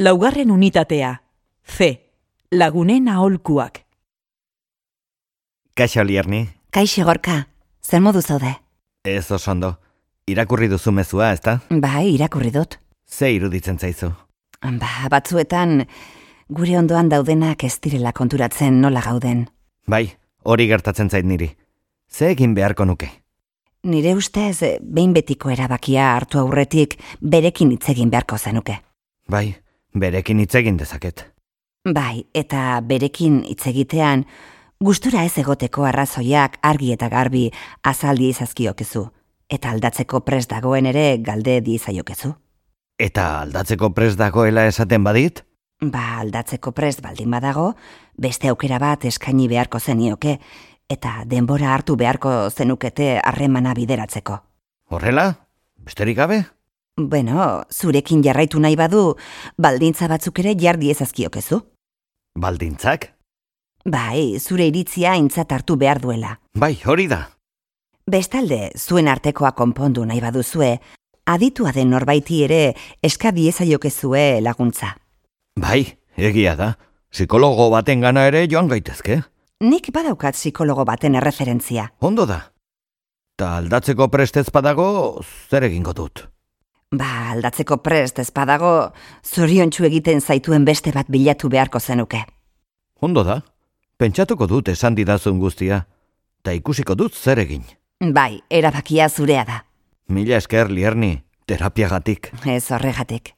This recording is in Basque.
Laugarren unitatea. C. Lagunen aholkuak. Kaixo lierni, Kaixo gorka, zer modu zaude? ez oso ondo. Irakurri duzu mezua, ezta? Bai, irakurri dut. Ze iruditzen zaizu? Ba, batzuetan gure ondoan daudenak ez direla konturatzen nola gauden. Bai, hori gertatzen zait niri. Ze egin beharko nuke? Nire ustez, eh, behin betiko erabakia hartu aurretik berekin hitz egin beharko zenuke. Bai, berekin hitz egin dezaket. Bai, eta berekin hitz egitean, gustura ez egoteko arrazoiak argi eta garbi azaldi izazkiokezu, eta aldatzeko prest dagoen ere galde dizaiokezu. Eta aldatzeko prest dagoela esaten badit? Ba, aldatzeko prest baldin badago, beste aukera bat eskaini beharko zenioke, eta denbora hartu beharko zenukete harremana bideratzeko. Horrela? Besterik gabe? Bueno, zurekin jarraitu nahi badu, baldintza batzuk ere jardi ezazkiokezu. Baldintzak? Bai, zure iritzia aintzat hartu behar duela. Bai, hori da. Bestalde, zuen artekoa konpondu nahi baduzue, aditua den norbaiti ere eskadi ezaiokezue laguntza. Bai, egia da. Psikologo baten gana ere joan gaitezke. Nik badaukat psikologo baten erreferentzia. Ondo da. Ta aldatzeko prestez badago, zer egingo dut? Ba, aldatzeko prest ez badago, zoriontsu egiten zaituen beste bat bilatu beharko zenuke. Ondo da. Pentsatuko dut esan didazun guztia. Ta ikusiko dut zer egin. Bai, erabakia zurea da. Mila esker lierni, terapiagatik. Ez horregatik.